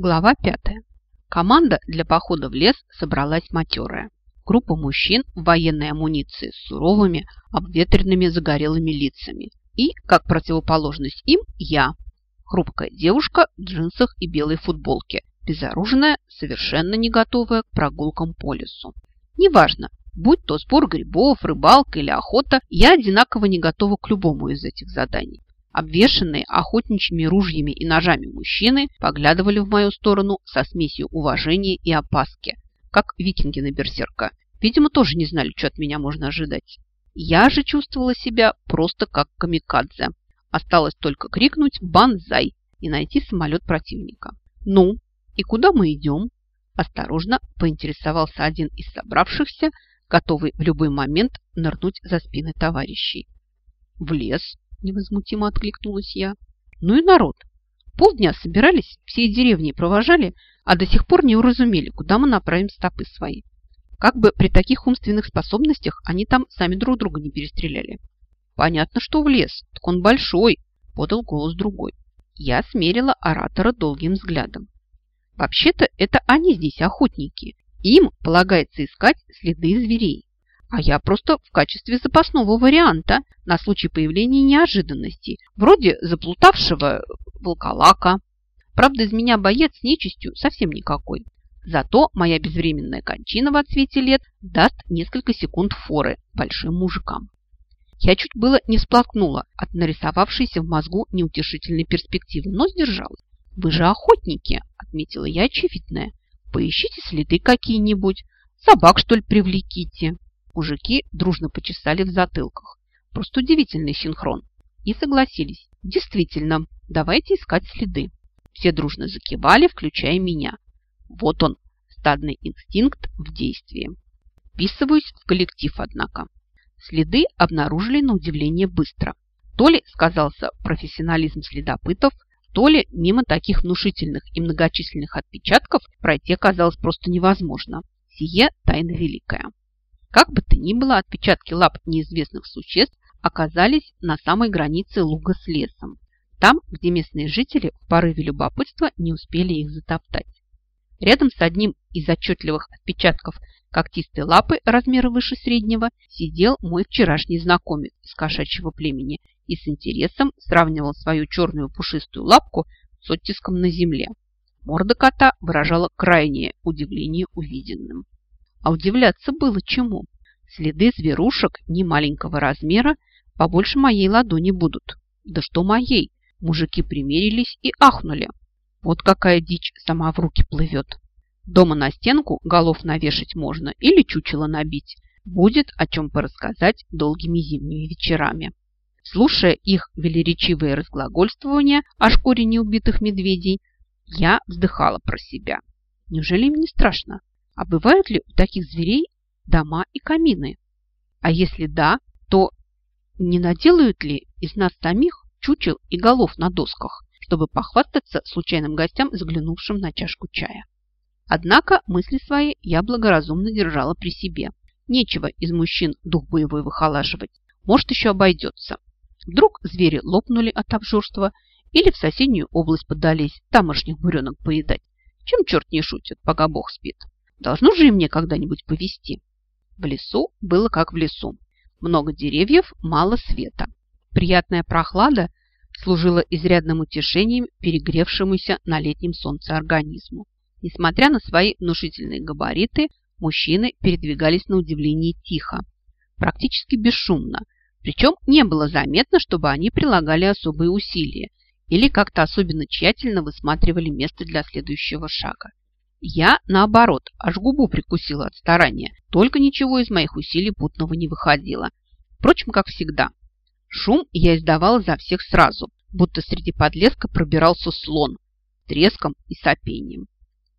Глава 5. Команда для похода в лес собралась матерая. Группа мужчин в военной амуниции с суровыми, обветренными загорелыми лицами. И, как противоположность им, я. Хрупкая девушка в джинсах и белой футболке, безоружная, совершенно не готовая к прогулкам по лесу. Неважно, будь то сбор грибов, рыбалка или охота, я одинаково не готова к любому из этих заданий. Обвешанные охотничьими ружьями и ножами мужчины поглядывали в мою сторону со смесью уважения и опаски, как викинги на берсерка. Видимо, тоже не знали, что от меня можно ожидать. Я же чувствовала себя просто как камикадзе. Осталось только крикнуть «Банзай!» и найти самолет противника. «Ну, и куда мы идем?» Осторожно поинтересовался один из собравшихся, готовый в любой момент нырнуть за спины товарищей. «В лес», невозмутимо откликнулась я. Ну и народ. Полдня собирались, всей деревни провожали, а до сих пор не уразумели, куда мы направим стопы свои. Как бы при таких умственных способностях они там сами друг друга не перестреляли. Понятно, что в лес, так он большой, подал голос другой. Я смерила оратора долгим взглядом. Вообще-то это они здесь охотники. Им полагается искать следы зверей. А я просто в качестве запасного варианта на случай появления неожиданностей, вроде заплутавшего волколака. Правда, из меня боец с нечистью совсем никакой. Зато моя безвременная кончина в отсвете лет даст несколько секунд форы большим мужикам. Я чуть было не всплакнула от нарисовавшейся в мозгу неутешительной перспективы, но сдержалась. «Вы же охотники», – отметила я очевидное. «Поищите следы какие-нибудь, собак, что ли, привлеките». Мужики дружно почесали в затылках. Просто удивительный синхрон. И согласились. Действительно, давайте искать следы. Все дружно закивали, включая меня. Вот он, стадный инстинкт в действии. Вписываюсь в коллектив, однако. Следы обнаружили на удивление быстро. То ли сказался профессионализм следопытов, то ли мимо таких внушительных и многочисленных отпечатков пройти оказалось просто невозможно. Сие тайна великая. Как бы то ни было, отпечатки лап неизвестных существ оказались на самой границе луга с лесом, там, где местные жители в порыве любопытства не успели их затоптать. Рядом с одним из отчетливых отпечатков когтистой лапы размера выше среднего сидел мой вчерашний знакомец из кошачьего племени и с интересом сравнивал свою черную пушистую лапку с оттиском на земле. Морда кота выражала крайнее удивление увиденным. А удивляться было чему. Следы зверушек не маленького размера побольше моей ладони будут. Да что моей? Мужики примерились и ахнули. Вот какая дичь сама в руки плывет. Дома на стенку голов навешать можно или чучело набить. Будет о чем порассказать долгими зимними вечерами. Слушая их велеречивые разглагольствования о шкуре неубитых медведей, я вздыхала про себя. Неужели им не страшно? А бывают ли у таких зверей дома и камины? А если да, то не наделают ли из нас самих чучел и голов на досках, чтобы похвастаться случайным гостям, заглянувшим на чашку чая? Однако мысли свои я благоразумно держала при себе. Нечего из мужчин дух боевой выхолаживать. Может, еще обойдется. Вдруг звери лопнули от обжорства или в соседнюю область подались тамошних буренок поедать. Чем черт не шутит, пока бог спит. Должно же и мне когда-нибудь повезти. В лесу было как в лесу. Много деревьев, мало света. Приятная прохлада служила изрядным утешением перегревшемуся на летнем солнце организму. Несмотря на свои внушительные габариты, мужчины передвигались на удивление тихо, практически бесшумно. Причем не было заметно, чтобы они прилагали особые усилия или как-то особенно тщательно высматривали место для следующего шага. Я, наоборот, аж губу прикусила от старания. Только ничего из моих усилий путного не выходило. Впрочем, как всегда. Шум я издавала за всех сразу, будто среди подлеска пробирался слон, треском и сопением.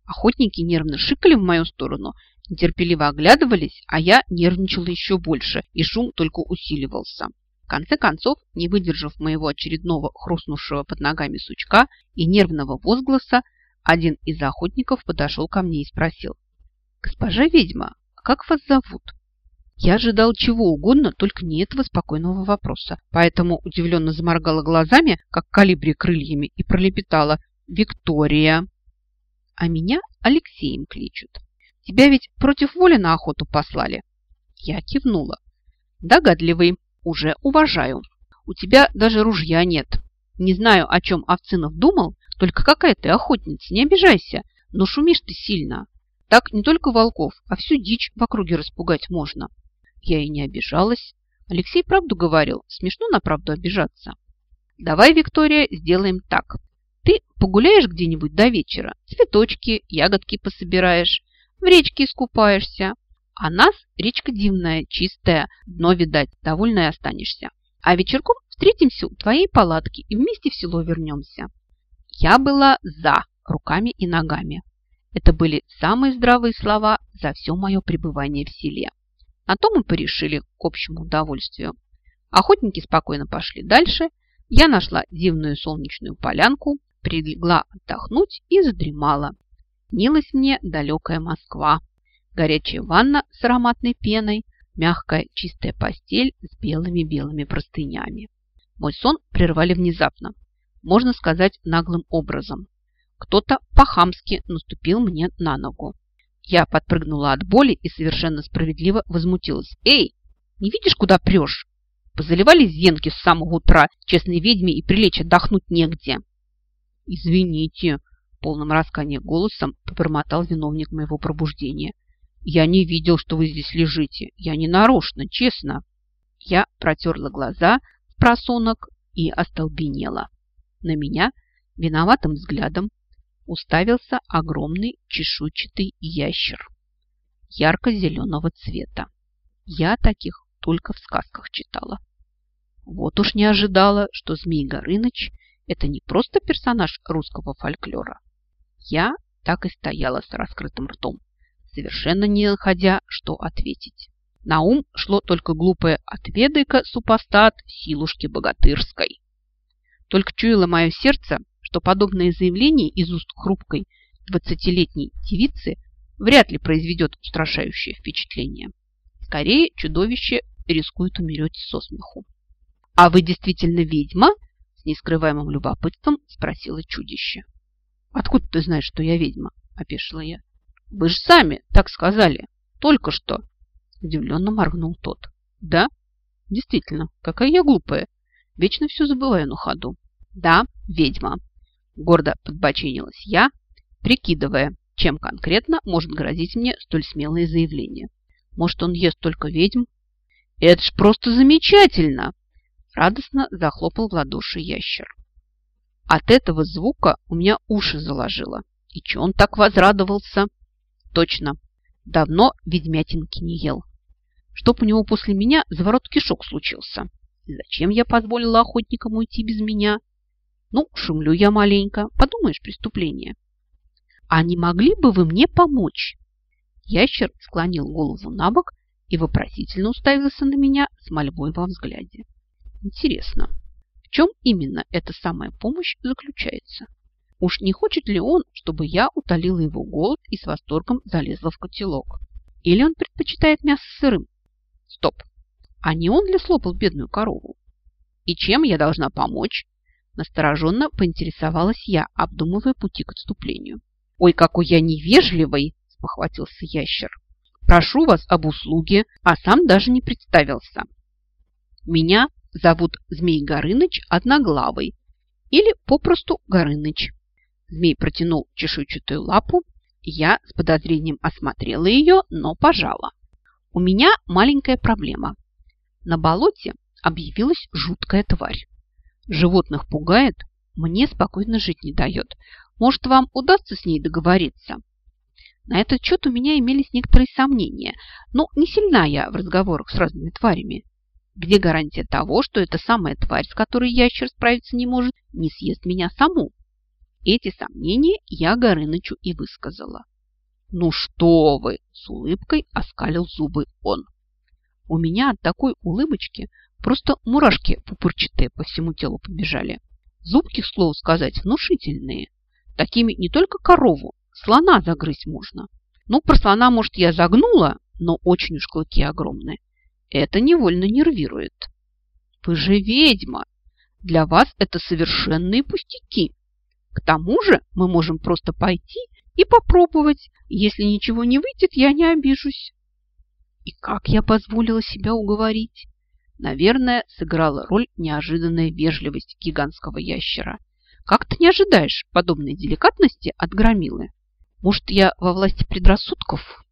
Охотники нервно шикали в мою сторону, нетерпеливо оглядывались, а я нервничала еще больше, и шум только усиливался. В конце концов, не выдержав моего очередного хрустнувшего под ногами сучка и нервного возгласа, один из охотников подошел ко мне и спросил. «Госпожа ведьма, как вас зовут?» Я ожидал чего угодно, только не этого спокойного вопроса. Поэтому удивленно заморгала глазами, как калибри крыльями, и пролепетала «Виктория». а меня Алексеем кличут. Тебя ведь против воли на охоту послали?» Я кивнула. «Догадливый, уже уважаю. У тебя даже ружья нет. Не знаю, о чем Овцинов думал, только какая ты охотница, не обижайся, но шумишь ты сильно. Так не только волков, а всю дичь в округе распугать можно». Я и не обижалась. Алексей правду говорил, смешно на правду обижаться. «Давай, Виктория, сделаем так. Ты погуляешь где-нибудь до вечера, цветочки, ягодки пособираешь, в речке искупаешься. А нас речка дивная, чистая, дно видать, довольная останешься. А вечерком встретимся у твоей палатки и вместе в село вернемся. Я была за руками и ногами. Это были самые здравые слова за все мое пребывание в селе. На то мы порешили к общему удовольствию. Охотники спокойно пошли дальше. Я нашла дивную солнечную полянку, прилегла отдохнуть и задремала. Снилась мне далекая Москва. Горячая ванна с ароматной пеной, мягкая чистая постель с белыми-белыми простынями. Мой сон прервали внезапно, можно сказать, наглым образом. Кто-то по-хамски наступил мне на ногу. Я подпрыгнула от боли и совершенно справедливо возмутилась. «Эй, не видишь, куда прешь? Позаливали зенки с самого утра честной ведьме и прилечь отдохнуть негде». «Извините», – полным расканием голосом попромотал виновник моего пробуждения. «Я не видел, что вы здесь лежите. Я не нарочно, честно». Я протерла глаза в просонок и остолбенела. На меня виноватым взглядом уставился огромный чешуйчатый ящер ярко-зеленого цвета. Я таких только в сказках читала. Вот уж не ожидала, что Змей Горыныч – это не просто персонаж русского фольклора, я так и стояла с раскрытым ртом, совершенно не находя, что ответить. На ум шло только глупое «отведай-ка, супостат, силушки богатырской». Только чуяло мое сердце, что подобное заявление из уст хрупкой двадцатилетней девицы вряд ли произведет устрашающее впечатление. Скорее, чудовище рискует умереть со смеху. «А вы действительно ведьма?» С нескрываемым любопытством спросила чудище. «Откуда ты знаешь, что я ведьма?» – опешила я. «Вы же сами так сказали. Только что!» Удивленно моргнул тот. «Да? Действительно, какая я глупая. Вечно все забываю на ходу. Да, ведьма!» Гордо подбочинилась я, прикидывая, чем конкретно может грозить мне столь смелое заявление. Может, он ест только ведьм? «Это ж просто замечательно!» Радостно захлопал в ладоши ящер. От этого звука у меня уши заложило. И че он так возрадовался? Точно, давно ведьмятинки не ел. Чтоб у него после меня заворот кишок случился. Зачем я позволила охотникам уйти без меня? Ну, шумлю я маленько. Подумаешь, преступление. А не могли бы вы мне помочь? Ящер склонил голову на бок и вопросительно уставился на меня с мольбой во взгляде. Интересно, в чем именно эта самая помощь заключается? Уж не хочет ли он, чтобы я утолила его голод и с восторгом залезла в котелок? Или он предпочитает мясо сырым? Стоп! А не он ли слопал бедную корову? И чем я должна помочь? Настороженно поинтересовалась я, обдумывая пути к отступлению. «Ой, какой я невежливый!» – спохватился ящер. «Прошу вас об услуге, а сам даже не представился. Меня зовут Змей Горыныч Одноглавый или попросту Горыныч. Змей протянул чешуйчатую лапу, я с подозрением осмотрела ее, но пожала. У меня маленькая проблема. На болоте объявилась жуткая тварь. Животных пугает, мне спокойно жить не дает. Может, вам удастся с ней договориться? На этот счет у меня имелись некоторые сомнения, но не сильна я в разговорах с разными тварями. Где гарантия того, что эта самая тварь, с которой ящер справиться не может, не съест меня саму? Эти сомнения я Горынычу и высказала. «Ну что вы!» – с улыбкой оскалил зубы он. У меня от такой улыбочки просто мурашки пупырчатые по всему телу побежали. Зубки, к слову сказать, внушительные. Такими не только корову, слона загрызть можно. Ну, про слона, может, я загнула, но очень уж клыки огромные. Это невольно нервирует. Вы же ведьма. Для вас это совершенные пустяки. К тому же мы можем просто пойти и попробовать. Если ничего не выйдет, я не обижусь. И как я позволила себя уговорить? Наверное, сыграла роль неожиданная вежливость гигантского ящера. Как ты не ожидаешь подобной деликатности от громилы? Может, я во власти предрассудков?